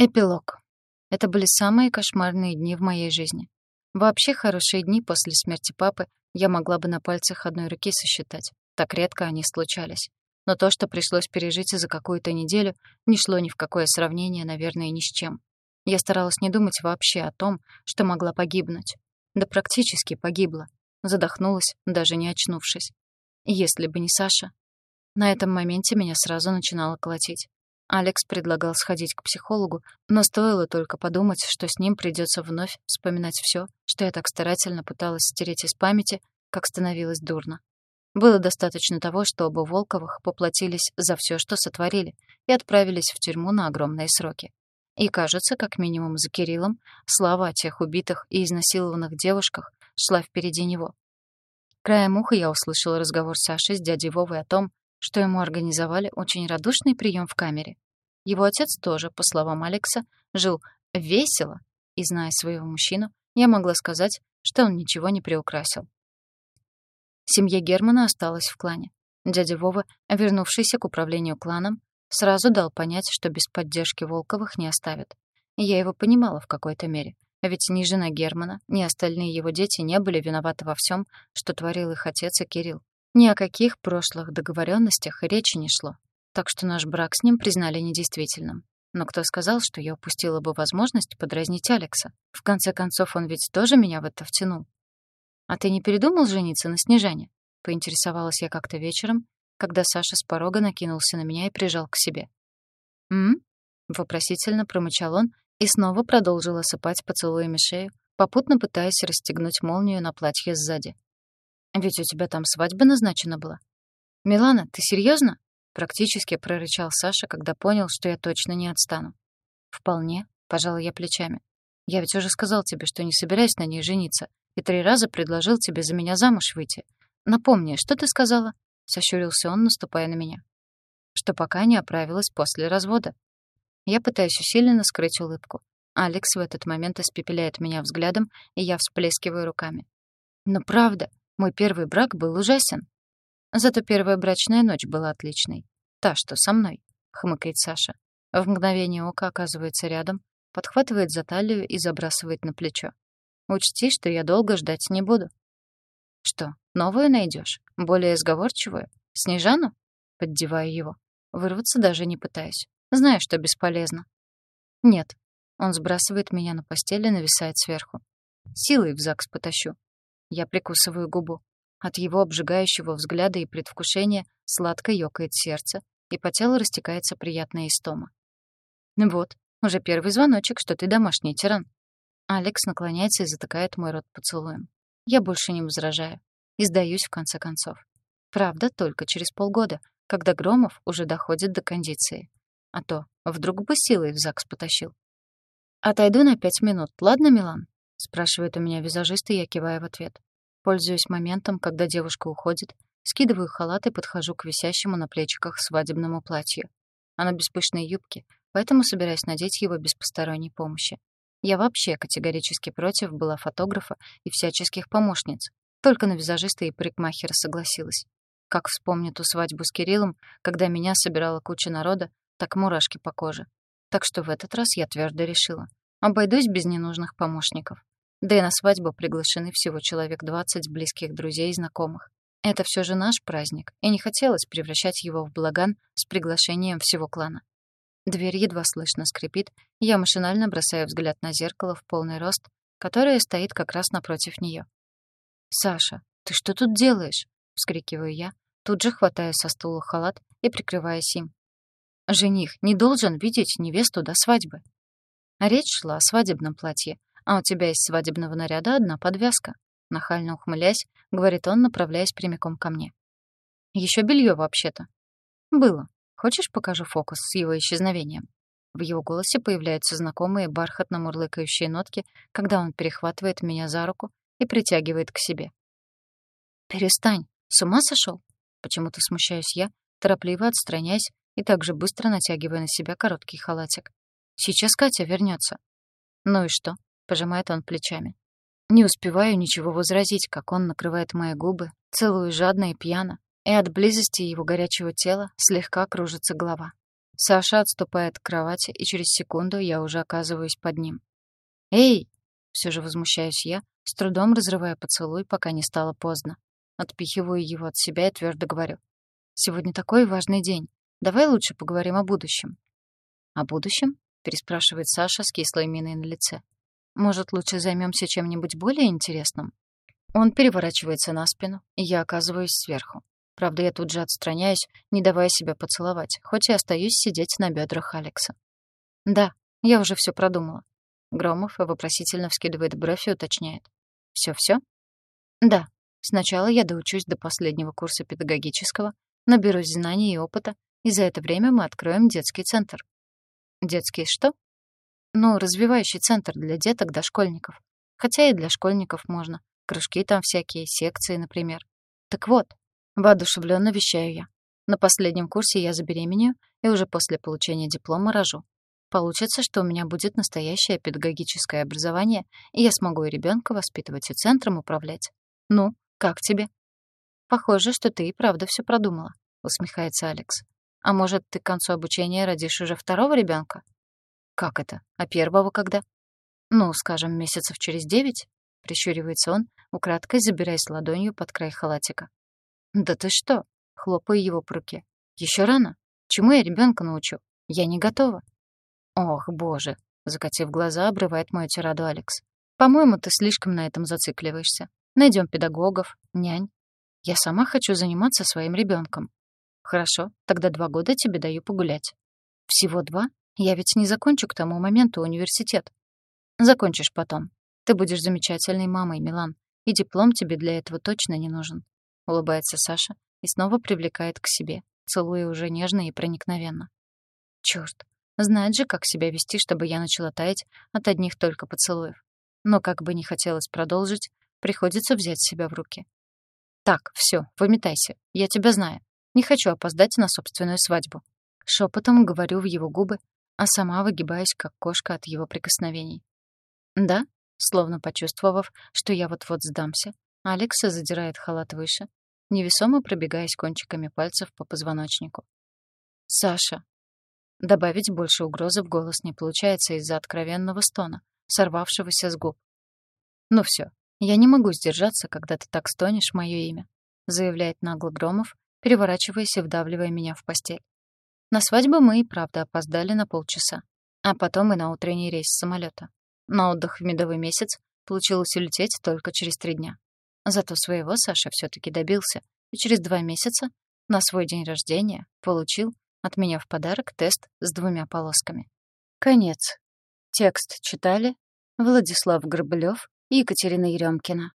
Эпилог. Это были самые кошмарные дни в моей жизни. Вообще хорошие дни после смерти папы я могла бы на пальцах одной руки сосчитать. Так редко они случались. Но то, что пришлось пережить за какую-то неделю, не шло ни в какое сравнение, наверное, ни с чем. Я старалась не думать вообще о том, что могла погибнуть. Да практически погибла. Задохнулась, даже не очнувшись. Если бы не Саша. На этом моменте меня сразу начинало колотить. Алекс предлагал сходить к психологу, но стоило только подумать, что с ним придется вновь вспоминать все, что я так старательно пыталась стереть из памяти, как становилось дурно. Было достаточно того, что оба Волковых поплатились за все, что сотворили, и отправились в тюрьму на огромные сроки. И, кажется, как минимум за Кириллом, слава о тех убитых и изнасилованных девушках шла впереди него. Краем уха я услышала разговор Саши с дядей Вовой о том, что ему организовали очень радушный прием в камере. Его отец тоже, по словам Алекса, жил весело, и, зная своего мужчину, я могла сказать, что он ничего не приукрасил. Семья Германа осталась в клане. Дядя Вова, вернувшийся к управлению кланом, сразу дал понять, что без поддержки Волковых не оставят. Я его понимала в какой-то мере. Ведь ни жена Германа, ни остальные его дети не были виноваты во всем, что творил их отец и Кирилл. Ни о каких прошлых договоренностях речи не шло, так что наш брак с ним признали недействительным. Но кто сказал, что я упустила бы возможность подразнить Алекса? В конце концов, он ведь тоже меня в это втянул. «А ты не передумал жениться на Снежане?» — поинтересовалась я как-то вечером, когда Саша с порога накинулся на меня и прижал к себе. «М?», вопросительно промычал он и снова продолжил осыпать поцелуями шею, попутно пытаясь расстегнуть молнию на платье сзади. Ведь у тебя там свадьба назначена была. Милана, ты серьезно? Практически прорычал Саша, когда понял, что я точно не отстану. Вполне, пожала я плечами. Я ведь уже сказал тебе, что не собираюсь на ней жениться, и три раза предложил тебе за меня замуж выйти. Напомни, что ты сказала? Сощурился он, наступая на меня. Что пока не оправилась после развода. Я пытаюсь усиленно скрыть улыбку. Алекс в этот момент испепеляет меня взглядом, и я всплескиваю руками. Но правда, мой первый брак был ужасен. Зато первая брачная ночь была отличной. Та, что со мной, хмыкает Саша. В мгновение ока оказывается рядом, подхватывает за талию и забрасывает на плечо. Учти, что я долго ждать не буду. Что, новую найдешь? Более сговорчивую? Снежану? Поддеваю его. Вырваться даже не пытаюсь. Знаю, что бесполезно. Нет. Он сбрасывает меня на постель и нависает сверху. Силой в ЗАГС потащу. Я прикусываю губу. От его обжигающего взгляда и предвкушения сладко ёкает сердце, и по телу растекается приятная истома. «Вот, уже первый звоночек, что ты домашний тиран». Алекс наклоняется и затыкает мой рот поцелуем. Я больше не возражаю. И сдаюсь в конце концов. Правда, только через полгода, когда Громов уже доходит до кондиции. А то вдруг бы силой в ЗАГС потащил. «Отойду на пять минут, ладно, Милан?» — спрашивает у меня визажист, и я киваю в ответ. Пользуясь моментом, когда девушка уходит, скидываю халат и подхожу к висящему на плечиках свадебному платью. Оно без пышной юбки, поэтому собираюсь надеть его без посторонней помощи. Я вообще категорически против была фотографа и всяческих помощниц. Только на визажиста и парикмахера согласилась. Как вспомню ту свадьбу с Кириллом, когда меня собирала куча народа, так мурашки по коже. Так что в этот раз я твердо решила. Обойдусь без ненужных помощников. Да и на свадьбу приглашены всего человек 20 близких друзей и знакомых. Это все же наш праздник, и не хотелось превращать его в благан с приглашением всего клана. Дверь едва слышно скрипит, я машинально бросаю взгляд на зеркало в полный рост, которое стоит как раз напротив нее. «Саша, ты что тут делаешь?» — вскрикиваю я, тут же хватаю со стула халат и прикрываясь им. «Жених не должен видеть невесту до свадьбы». Речь шла о свадебном платье, а у тебя из свадебного наряда одна подвязка. Нахально ухмыляясь, говорит он, направляясь прямиком ко мне. Еще белье вообще-то. Было. Хочешь, покажу фокус с его исчезновением? В его голосе появляются знакомые бархатно-мурлыкающие нотки, когда он перехватывает меня за руку и притягивает к себе. «Перестань! С ума сошел? Почему-то смущаюсь я, торопливо отстраняясь и также быстро натягивая на себя короткий халатик. «Сейчас Катя вернется. «Ну и что? Пожимает он плечами. Не успеваю ничего возразить, как он накрывает мои губы, целую жадно и пьяно, и от близости его горячего тела слегка кружится голова. Саша отступает к кровати, и через секунду я уже оказываюсь под ним. «Эй!» — все же возмущаюсь я, с трудом разрывая поцелуй, пока не стало поздно. Отпихиваю его от себя и твердо говорю. «Сегодня такой важный день. Давай лучше поговорим о будущем». «О будущем?» — переспрашивает Саша с кислой миной на лице. «Может, лучше займемся чем-нибудь более интересным?» Он переворачивается на спину, и я оказываюсь сверху. Правда, я тут же отстраняюсь, не давая себя поцеловать, хоть и остаюсь сидеть на бедрах Алекса. «Да, я уже все продумала». Громов вопросительно вскидывает бровь и уточняет. «Всё-всё?» «Да. Сначала я доучусь до последнего курса педагогического, наберусь знаний и опыта, и за это время мы откроем детский центр». «Детский что?» «Ну, развивающий центр для деток-дошкольников. Хотя и для школьников можно. Кружки там всякие, секции, например. Так вот, Воодушевленно вещаю я. На последнем курсе я забеременею и уже после получения диплома рожу. Получится, что у меня будет настоящее педагогическое образование, и я смогу и ребенка воспитывать, и центром управлять. Ну, как тебе? Похоже, что ты и правда все продумала, усмехается Алекс. А может, ты к концу обучения родишь уже второго ребенка? Как это? А первого когда? Ну, скажем, месяцев через девять, прищуривается он, украдкой забираясь ладонью под край халатика. «Да ты что?» — хлопаю его по руке. Еще рано? Чему я ребенка научу? Я не готова». «Ох, боже!» — закатив глаза, обрывает мою тираду Алекс. «По-моему, ты слишком на этом зацикливаешься. Найдем педагогов, нянь. Я сама хочу заниматься своим ребенком. Хорошо, тогда два года тебе даю погулять. Всего два? Я ведь не закончу к тому моменту университет. Закончишь потом. Ты будешь замечательной мамой, Милан, и диплом тебе для этого точно не нужен улыбается Саша и снова привлекает к себе, целуя уже нежно и проникновенно. Чёрт, знает же, как себя вести, чтобы я начала таять от одних только поцелуев. Но как бы не хотелось продолжить, приходится взять себя в руки. Так, всё, выметайся, я тебя знаю. Не хочу опоздать на собственную свадьбу. Шепотом говорю в его губы, а сама выгибаюсь, как кошка от его прикосновений. Да, словно почувствовав, что я вот-вот сдамся, Алекса задирает халат выше, невесомо пробегаясь кончиками пальцев по позвоночнику. «Саша!» Добавить больше угрозы в голос не получается из-за откровенного стона, сорвавшегося с губ. «Ну все, я не могу сдержаться, когда ты так стонешь мое имя», заявляет нагло Громов, переворачиваясь и вдавливая меня в постель. На свадьбу мы и правда опоздали на полчаса, а потом и на утренний рейс самолета. На отдых в медовый месяц получилось улететь только через три дня. Зато своего Саша все таки добился и через два месяца на свой день рождения получил от меня в подарок тест с двумя полосками. Конец. Текст читали Владислав Горбылёв и Екатерина Еремкина.